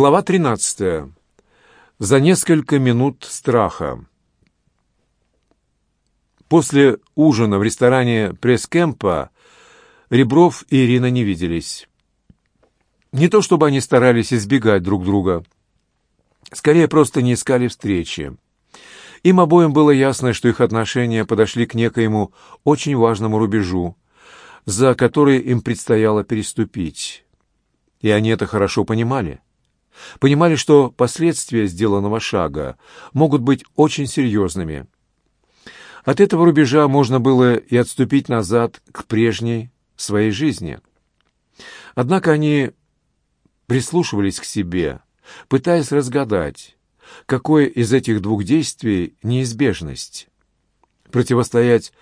Глава 13. За несколько минут страха. После ужина в ресторане пресс-кемпа Ребров и Ирина не виделись. Не то чтобы они старались избегать друг друга. Скорее, просто не искали встречи. Им обоим было ясно, что их отношения подошли к некоему очень важному рубежу, за который им предстояло переступить. И они это хорошо понимали. Понимали, что последствия сделанного шага могут быть очень серьезными. От этого рубежа можно было и отступить назад к прежней своей жизни. Однако они прислушивались к себе, пытаясь разгадать, какое из этих двух действий неизбежность. Противостоять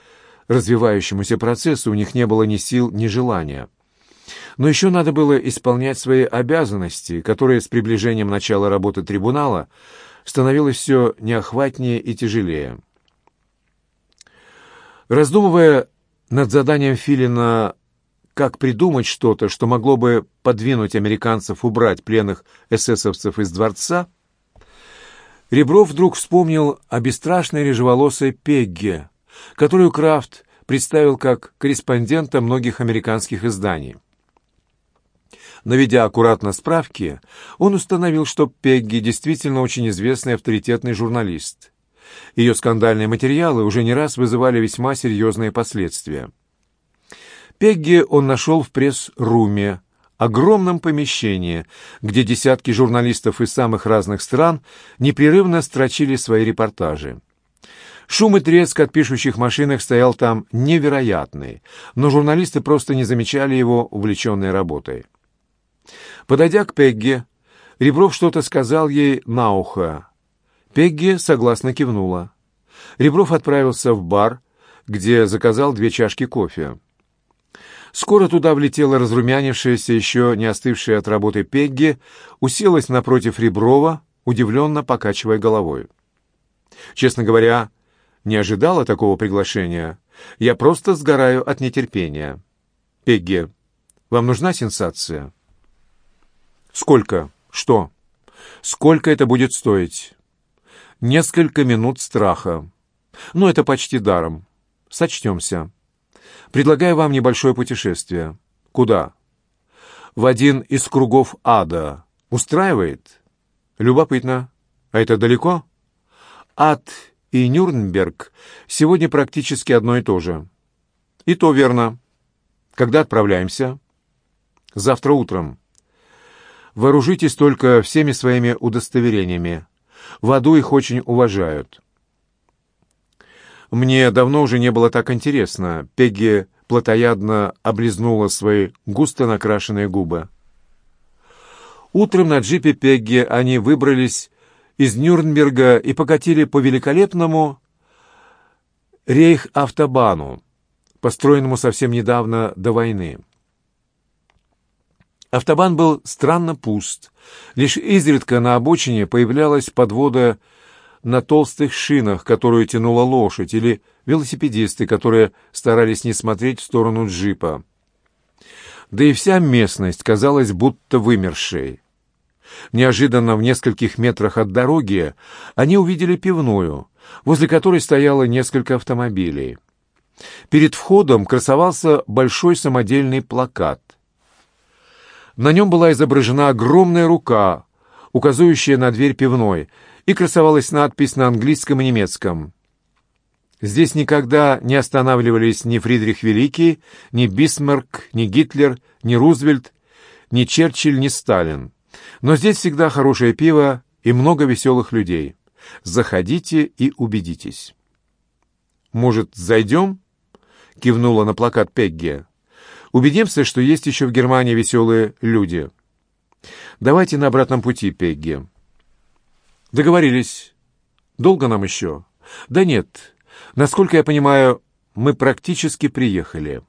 развивающемуся процессу у них не было ни сил, ни желания. Но еще надо было исполнять свои обязанности, которые с приближением начала работы трибунала становилось все неохватнее и тяжелее. Раздумывая над заданием Филина как придумать что-то, что могло бы подвинуть американцев убрать пленных эсэсовцев из дворца, Ребров вдруг вспомнил о бесстрашной режеволосой Пегге, которую Крафт представил как корреспондента многих американских изданий. Наведя аккуратно справки, он установил, что Пегги действительно очень известный авторитетный журналист. Ее скандальные материалы уже не раз вызывали весьма серьезные последствия. Пегги он нашел в пресс-руме, огромном помещении, где десятки журналистов из самых разных стран непрерывно строчили свои репортажи. Шум и треск от пишущих машинок стоял там невероятный, но журналисты просто не замечали его увлеченной работой. Подойдя к Пегге, Ребров что-то сказал ей на ухо. Пегги согласно кивнула. Ребров отправился в бар, где заказал две чашки кофе. Скоро туда влетела разрумянившаяся, еще не остывшая от работы Пегги, уселась напротив Реброва, удивленно покачивая головой. «Честно говоря, не ожидала такого приглашения. Я просто сгораю от нетерпения. Пегги, вам нужна сенсация?» Сколько? Что? Сколько это будет стоить? Несколько минут страха. Но это почти даром. Сочтемся. Предлагаю вам небольшое путешествие. Куда? В один из кругов ада. Устраивает? Любопытно. А это далеко? Ад и Нюрнберг сегодня практически одно и то же. И то верно. Когда отправляемся? Завтра утром. Вооружитесь только всеми своими удостоверениями. В аду их очень уважают. Мне давно уже не было так интересно. Пегги плотоядно облизнула свои густо накрашенные губы. Утром на джипе Пегги они выбрались из Нюрнберга и покатили по великолепному рейх-автобану, построенному совсем недавно до войны. Автобан был странно пуст. Лишь изредка на обочине появлялась подвода на толстых шинах, которую тянула лошадь, или велосипедисты, которые старались не смотреть в сторону джипа. Да и вся местность казалась будто вымершей. Неожиданно в нескольких метрах от дороги они увидели пивную, возле которой стояло несколько автомобилей. Перед входом красовался большой самодельный плакат — на нем была изображена огромная рука, указывающая на дверь пивной, и красовалась надпись на английском и немецком. Здесь никогда не останавливались ни Фридрих Великий, ни Бисмарк, ни Гитлер, ни Рузвельт, ни Черчилль, ни Сталин. Но здесь всегда хорошее пиво и много веселых людей. Заходите и убедитесь. «Может, зайдем?» — кивнула на плакат Пегги. Убедимся, что есть еще в Германии веселые люди. Давайте на обратном пути, Пегги. Договорились. Долго нам еще? Да нет. Насколько я понимаю, мы практически приехали.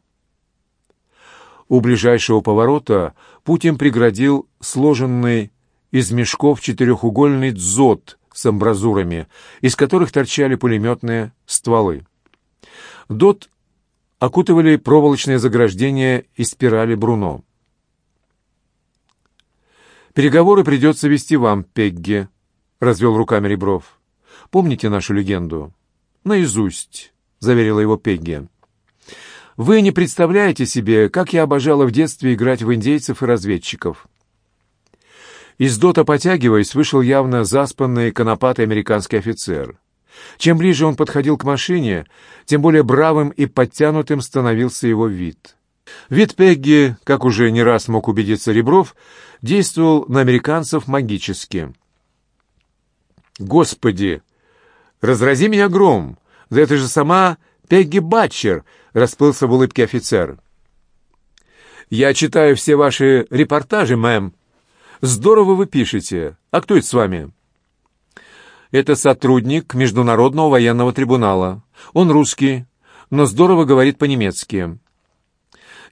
У ближайшего поворота Путин преградил сложенный из мешков четырехугольный дзот с амбразурами, из которых торчали пулеметные стволы. Дот окутывали проволочные заграждения и спирали Бруно. «Переговоры придется вести вам, Пегги», — развел руками Ребров. «Помните нашу легенду?» «Наизусть», — заверила его Пегги. «Вы не представляете себе, как я обожала в детстве играть в индейцев и разведчиков». Из дота, потягиваясь, вышел явно заспанный конопатый американский офицер. Чем ближе он подходил к машине, тем более бравым и подтянутым становился его вид. Вид Пегги, как уже не раз мог убедиться Ребров, действовал на американцев магически. «Господи! Разрази меня гром! Да это же сама Пегги Батчер!» — расплылся в улыбке офицер. «Я читаю все ваши репортажи, мэм. Здорово вы пишете. А кто это с вами?» Это сотрудник Международного военного трибунала. Он русский, но здорово говорит по-немецки.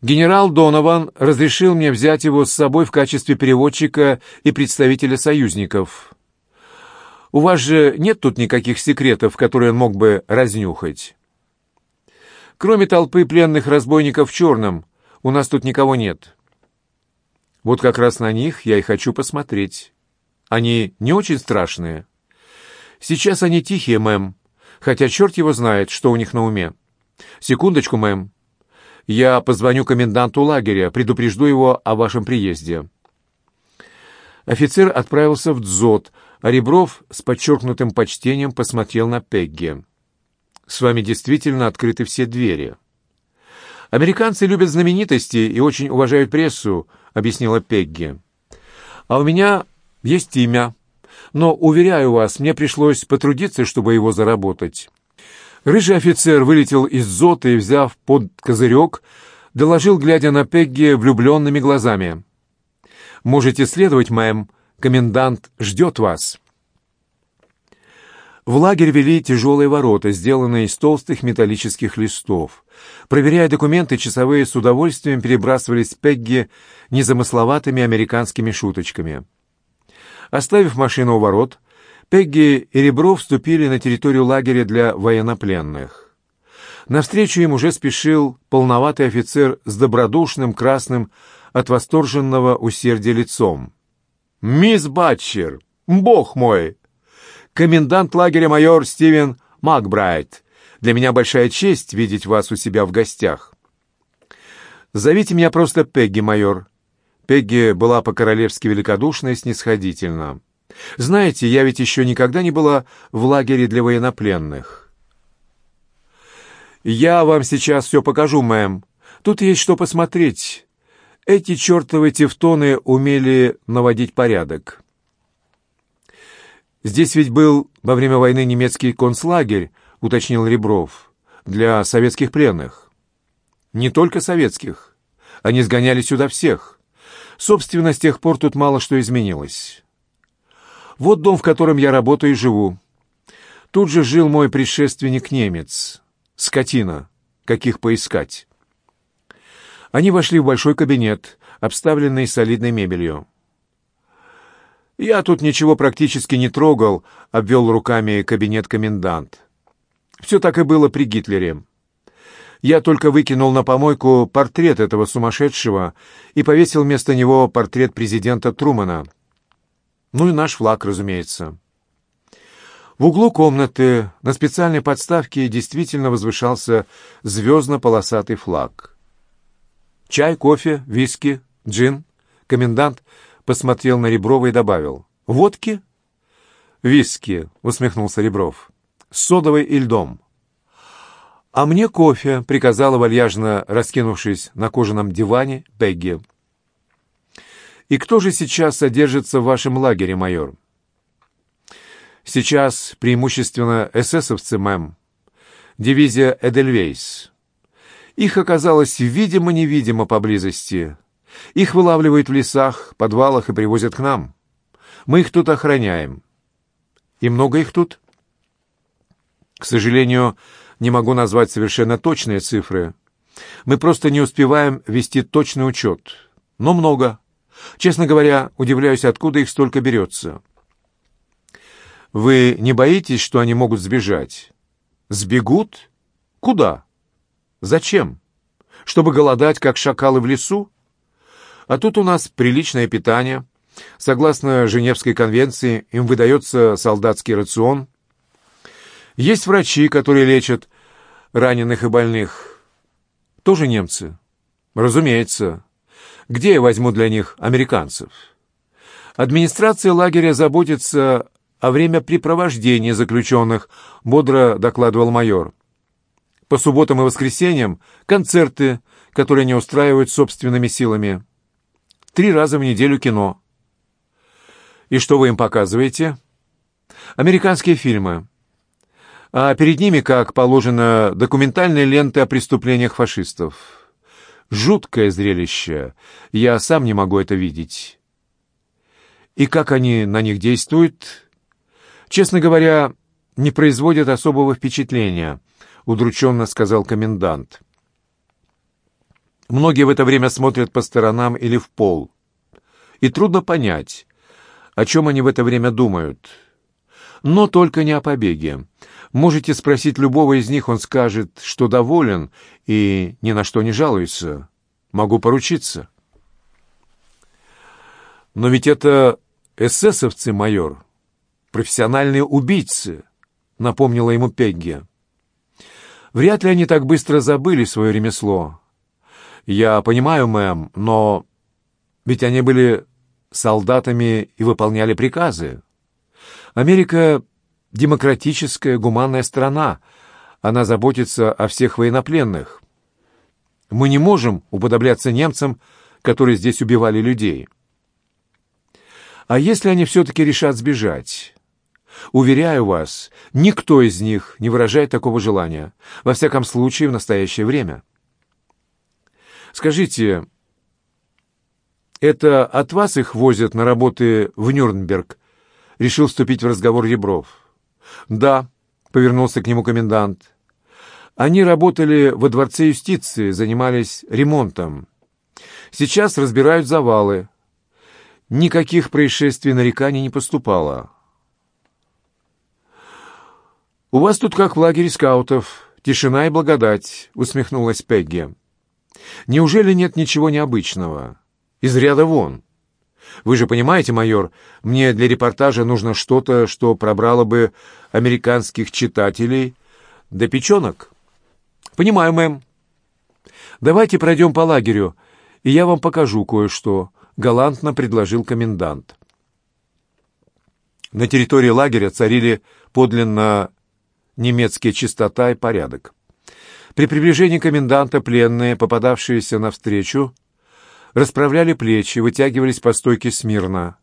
Генерал Донован разрешил мне взять его с собой в качестве переводчика и представителя союзников. У вас же нет тут никаких секретов, которые он мог бы разнюхать. Кроме толпы пленных разбойников в черном, у нас тут никого нет. Вот как раз на них я и хочу посмотреть. Они не очень страшные. Сейчас они тихие, мэм, хотя черт его знает, что у них на уме. Секундочку, мэм. Я позвоню коменданту лагеря, предупрежду его о вашем приезде». Офицер отправился в дзот, а Ребров с подчеркнутым почтением посмотрел на Пегги. «С вами действительно открыты все двери». «Американцы любят знаменитости и очень уважают прессу», — объяснила Пегги. «А у меня есть имя, но, уверяю вас, мне пришлось потрудиться, чтобы его заработать. Рыжий офицер вылетел из зоты и, взяв под козырек, доложил, глядя на Пегги влюбленными глазами. «Можете следовать, мэм, комендант ждет вас». В лагерь вели тяжелые ворота, сделанные из толстых металлических листов. Проверяя документы, часовые с удовольствием перебрасывались Пегги незамысловатыми американскими шуточками. Оставив машину у ворот, Пегги и Ребро вступили на территорию лагеря для военнопленных. Навстречу им уже спешил полноватый офицер с добродушным красным от восторженного усердия лицом. «Мисс Батчер! Бог мой! Комендант лагеря майор Стивен Макбрайт! Для меня большая честь видеть вас у себя в гостях!» «Зовите меня просто Пегги, майор», Пегги была по-королевски великодушна и снисходительна. «Знаете, я ведь еще никогда не была в лагере для военнопленных». «Я вам сейчас все покажу, мэм. Тут есть что посмотреть. Эти чертовы тевтоны умели наводить порядок». «Здесь ведь был во время войны немецкий концлагерь», — уточнил Ребров, — «для советских пленных». «Не только советских. Они сгоняли сюда всех». Собственно, с тех пор тут мало что изменилось. Вот дом, в котором я работаю и живу. Тут же жил мой предшественник-немец. Скотина. Каких поискать. Они вошли в большой кабинет, обставленный солидной мебелью. «Я тут ничего практически не трогал», — обвел руками кабинет комендант. «Все так и было при Гитлере. Я только выкинул на помойку портрет этого сумасшедшего и повесил вместо него портрет президента Трумана. Ну и наш флаг, разумеется. В углу комнаты на специальной подставке действительно возвышался звездно-полосатый флаг. «Чай, кофе, виски, джин?» Комендант посмотрел на Реброва и добавил. «Водки?» «Виски», — усмехнулся Ребров. «С содовой и льдом». «А мне кофе», — приказала вальяжно, раскинувшись на кожаном диване, Пегги. «И кто же сейчас содержится в вашем лагере, майор?» «Сейчас преимущественно эсэсовцы, мэм. Дивизия Эдельвейс. Их оказалось видимо-невидимо поблизости. Их вылавливают в лесах, подвалах и привозят к нам. Мы их тут охраняем». «И много их тут?» «К сожалению, не могу назвать совершенно точные цифры. Мы просто не успеваем вести точный учет. Но много. Честно говоря, удивляюсь, откуда их столько берется. Вы не боитесь, что они могут сбежать? Сбегут? Куда? Зачем? Чтобы голодать, как шакалы в лесу? А тут у нас приличное питание. Согласно Женевской конвенции, им выдается солдатский рацион. Есть врачи, которые лечат раненых и больных. Тоже немцы? Разумеется. Где я возьму для них американцев? Администрация лагеря заботится о времяпрепровождении заключенных, бодро докладывал майор. По субботам и воскресеньям концерты, которые они устраивают собственными силами. Три раза в неделю кино. И что вы им показываете? Американские фильмы а перед ними, как положено, документальные ленты о преступлениях фашистов. Жуткое зрелище. Я сам не могу это видеть. И как они на них действуют? Честно говоря, не производят особого впечатления, удрученно сказал комендант. Многие в это время смотрят по сторонам или в пол. И трудно понять, о чем они в это время думают. Но только не о побеге. Можете спросить любого из них, он скажет, что доволен и ни на что не жалуется. Могу поручиться. Но ведь это эсэсовцы, майор, профессиональные убийцы, напомнила ему Пегги. Вряд ли они так быстро забыли свое ремесло. Я понимаю, мэм, но ведь они были солдатами и выполняли приказы. Америка демократическая, гуманная страна. Она заботится о всех военнопленных. Мы не можем уподобляться немцам, которые здесь убивали людей. А если они все-таки решат сбежать? Уверяю вас, никто из них не выражает такого желания, во всяком случае в настоящее время. Скажите, это от вас их возят на работы в Нюрнберг? Решил вступить в разговор Ребров. «Да», — повернулся к нему комендант. «Они работали во дворце юстиции, занимались ремонтом. Сейчас разбирают завалы. Никаких происшествий нареканий не поступало». «У вас тут как в лагере скаутов. Тишина и благодать», — усмехнулась Пегги. «Неужели нет ничего необычного? Из ряда вон». Вы же понимаете, майор, мне для репортажа нужно что-то, что пробрало бы американских читателей до печенок. Понимаю, мэм. Давайте пройдем по лагерю, и я вам покажу кое-что, галантно предложил комендант. На территории лагеря царили подлинно немецкие чистота и порядок. При приближении коменданта пленные, попадавшиеся навстречу, расправляли плечи, вытягивались по стойке смирно.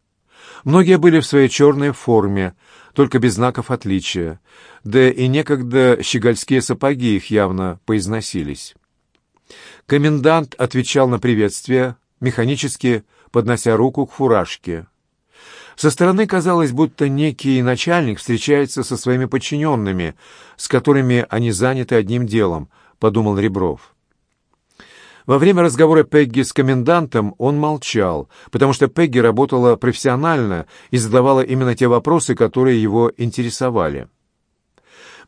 Многие были в своей черной форме, только без знаков отличия, да и некогда щегольские сапоги их явно поизносились. Комендант отвечал на приветствие, механически поднося руку к фуражке. Со стороны казалось, будто некий начальник встречается со своими подчиненными, с которыми они заняты одним делом, — подумал Ребров. Во время разговора Пегги с комендантом он молчал, потому что Пегги работала профессионально и задавала именно те вопросы, которые его интересовали.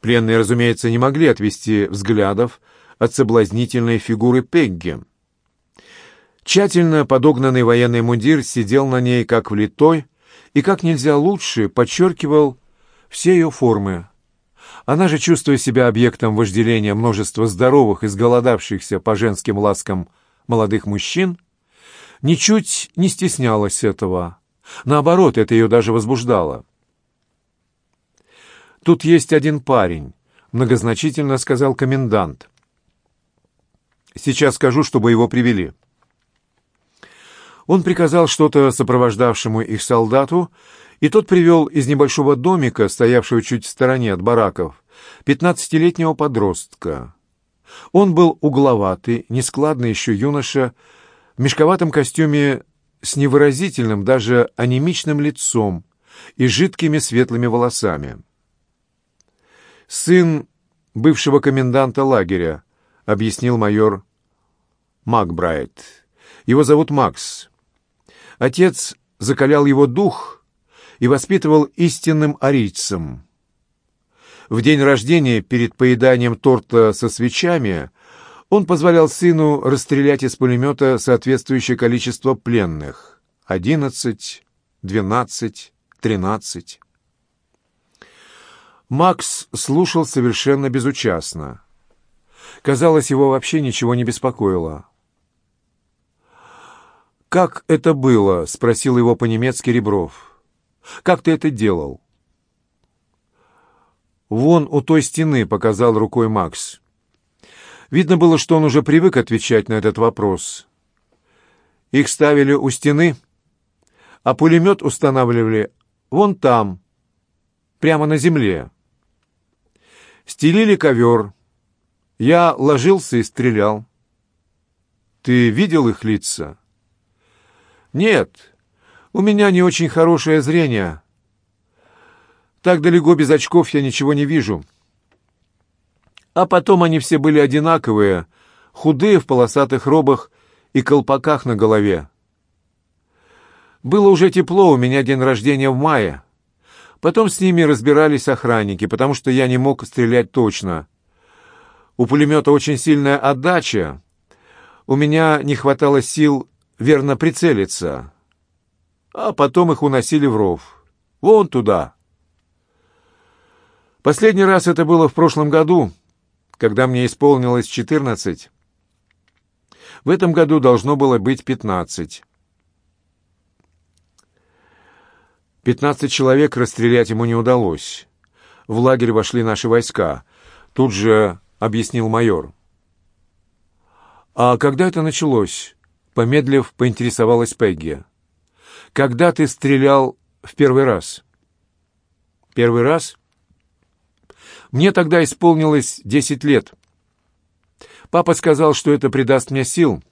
Пленные, разумеется, не могли отвести взглядов от соблазнительной фигуры Пегги. Тщательно подогнанный военный мундир сидел на ней как влитой и как нельзя лучше подчеркивал все ее формы она же, чувствуя себя объектом вожделения множества здоровых, и сголодавшихся по женским ласкам молодых мужчин, ничуть не стеснялась этого. Наоборот, это ее даже возбуждало. «Тут есть один парень», — многозначительно сказал комендант. «Сейчас скажу, чтобы его привели». Он приказал что-то сопровождавшему их солдату, и тот привел из небольшого домика, стоявшего чуть в стороне от бараков, пятнадцатилетнего подростка. Он был угловатый, нескладный еще юноша, в мешковатом костюме с невыразительным, даже анемичным лицом и жидкими светлыми волосами. «Сын бывшего коменданта лагеря», — объяснил майор Макбрайт. «Его зовут Макс. Отец закалял его дух» и воспитывал истинным арийцем. В день рождения, перед поеданием торта со свечами, он позволял сыну расстрелять из пулемета соответствующее количество пленных — одиннадцать, двенадцать, тринадцать. Макс слушал совершенно безучастно. Казалось, его вообще ничего не беспокоило. «Как это было?» — спросил его по-немецки Ребров. Как ты это делал?» «Вон у той стены», — показал рукой Макс. Видно было, что он уже привык отвечать на этот вопрос. Их ставили у стены, а пулемет устанавливали вон там, прямо на земле. Стелили ковер. Я ложился и стрелял. «Ты видел их лица?» «Нет, у меня не очень хорошее зрение. Так далеко без очков я ничего не вижу. А потом они все были одинаковые, худые в полосатых робах и колпаках на голове. Было уже тепло, у меня день рождения в мае. Потом с ними разбирались охранники, потому что я не мог стрелять точно. У пулемета очень сильная отдача. У меня не хватало сил верно прицелиться а потом их уносили в ров. Вон туда. Последний раз это было в прошлом году, когда мне исполнилось четырнадцать. В этом году должно было быть пятнадцать. Пятнадцать человек расстрелять ему не удалось. В лагерь вошли наши войска. Тут же объяснил майор. «А когда это началось?» Помедлив, поинтересовалась Пегги когда ты стрелял в первый раз?» «Первый раз?» «Мне тогда исполнилось десять лет. Папа сказал, что это придаст мне сил.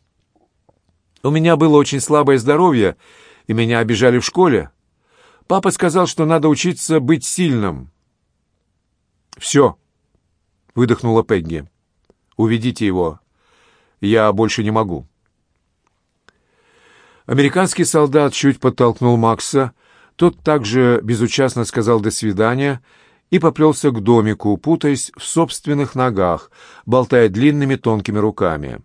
У меня было очень слабое здоровье, и меня обижали в школе. Папа сказал, что надо учиться быть сильным». «Все», — выдохнула Пегги. «Уведите его. Я больше не могу». Американский солдат чуть подтолкнул Макса, тот также безучастно сказал «до свидания» и поплелся к домику, путаясь в собственных ногах, болтая длинными тонкими руками.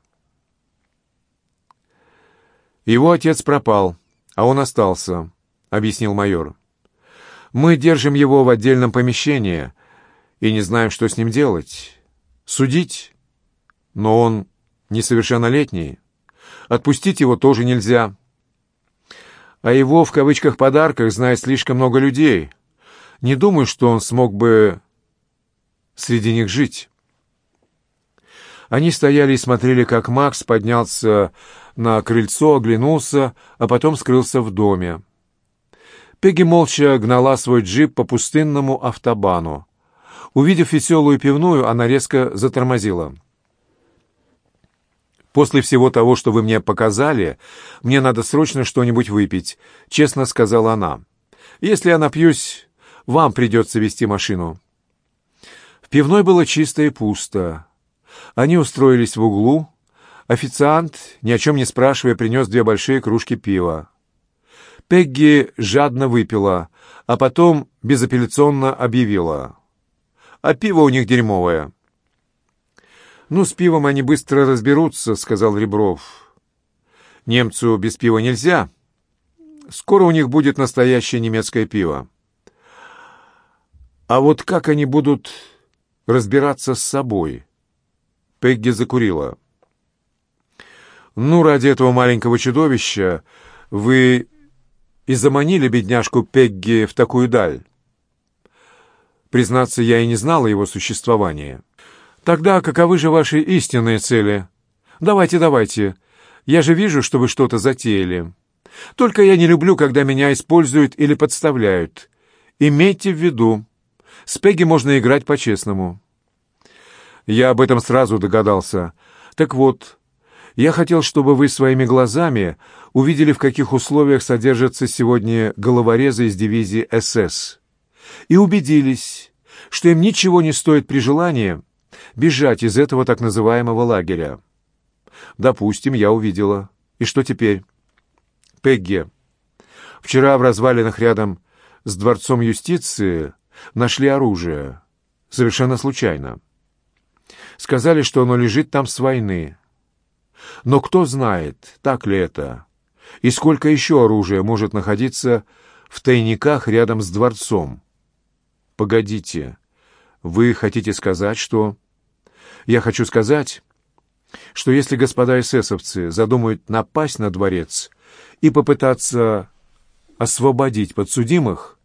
«Его отец пропал, а он остался», — объяснил майор. «Мы держим его в отдельном помещении и не знаем, что с ним делать. Судить? Но он несовершеннолетний. Отпустить его тоже нельзя. О его, в кавычках, подарках знает слишком много людей. Не думаю, что он смог бы среди них жить. Они стояли и смотрели, как Макс поднялся на крыльцо, оглянулся, а потом скрылся в доме. Пегги молча гнала свой джип по пустынному автобану. Увидев веселую пивную, она резко затормозила. После всего того, что вы мне показали, мне надо срочно что-нибудь выпить», — честно сказала она. «Если я напьюсь, вам придется вести машину». В пивной было чисто и пусто. Они устроились в углу. Официант, ни о чем не спрашивая, принес две большие кружки пива. Пегги жадно выпила, а потом безапелляционно объявила. «А пиво у них дерьмовое». «Ну, с пивом они быстро разберутся», — сказал Ребров. «Немцу без пива нельзя. Скоро у них будет настоящее немецкое пиво. А вот как они будут разбираться с собой?» Пегги закурила. «Ну, ради этого маленького чудовища вы и заманили бедняжку Пегги в такую даль. Признаться, я и не знала его существования». Тогда каковы же ваши истинные цели? Давайте, давайте. Я же вижу, что вы что-то затеяли. Только я не люблю, когда меня используют или подставляют. Имейте в виду, с Пегги можно играть по-честному. Я об этом сразу догадался. Так вот, я хотел, чтобы вы своими глазами увидели, в каких условиях содержатся сегодня головорезы из дивизии СС, и убедились, что им ничего не стоит при желании бежать из этого так называемого лагеря. Допустим, я увидела. И что теперь? Пегги. Вчера в развалинах рядом с Дворцом юстиции нашли оружие. Совершенно случайно. Сказали, что оно лежит там с войны. Но кто знает, так ли это? И сколько еще оружия может находиться в тайниках рядом с дворцом? Погодите, вы хотите сказать, что... Я хочу сказать, что если господа эсэсовцы задумают напасть на дворец и попытаться освободить подсудимых,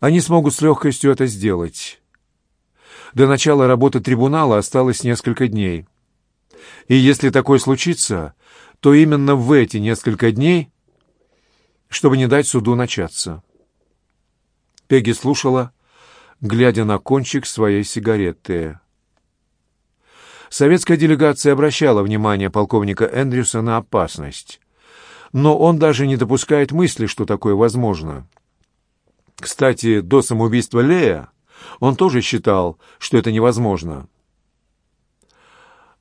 они смогут с легкостью это сделать. До начала работы трибунала осталось несколько дней. И если такое случится, то именно в эти несколько дней, чтобы не дать суду начаться. Пегги слушала, глядя на кончик своей сигареты. Советская делегация обращала внимание полковника Эндрюса на опасность. Но он даже не допускает мысли, что такое возможно. Кстати, до самоубийства Лея он тоже считал, что это невозможно.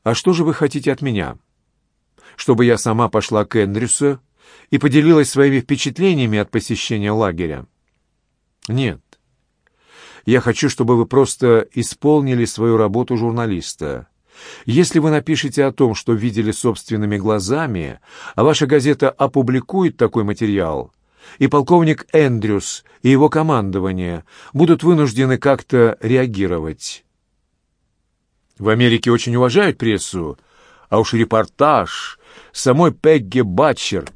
«А что же вы хотите от меня? Чтобы я сама пошла к Эндрюсу и поделилась своими впечатлениями от посещения лагеря?» «Нет. Я хочу, чтобы вы просто исполнили свою работу журналиста. Если вы напишете о том, что видели собственными глазами, а ваша газета опубликует такой материал, и полковник Эндрюс и его командование будут вынуждены как-то реагировать. В Америке очень уважают прессу, а уж репортаж самой Пегги Батчер.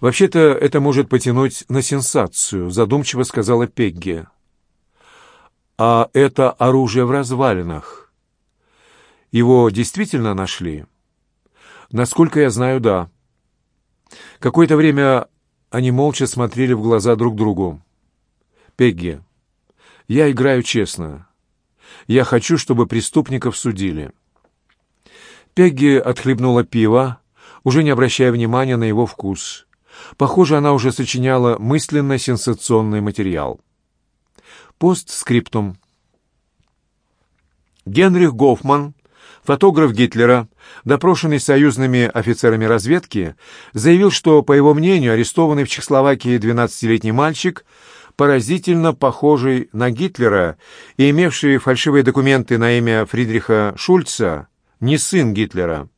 «Вообще-то это может потянуть на сенсацию», — задумчиво сказала Пегги. «А это оружие в развалинах. Его действительно нашли? Насколько я знаю, да. Какое-то время они молча смотрели в глаза друг другу. «Пегги, я играю честно. Я хочу, чтобы преступников судили». Пегги отхлебнула пиво, уже не обращая внимания на его вкус. Похоже, она уже сочиняла мысленно-сенсационный материал. Постскриптум. Генрих Гофман Фотограф Гитлера, допрошенный союзными офицерами разведки, заявил, что, по его мнению, арестованный в Чехословакии 12-летний мальчик, поразительно похожий на Гитлера и имевший фальшивые документы на имя Фридриха Шульца, не сын Гитлера.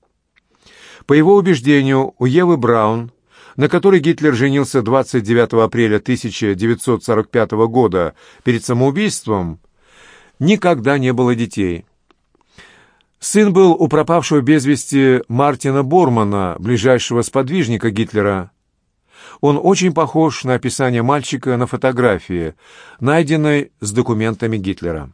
По его убеждению, у Евы Браун, на которой Гитлер женился 29 апреля 1945 года перед самоубийством, никогда не было детей – Сын был у пропавшего без вести Мартина Бормана, ближайшего сподвижника Гитлера. Он очень похож на описание мальчика на фотографии, найденной с документами Гитлера.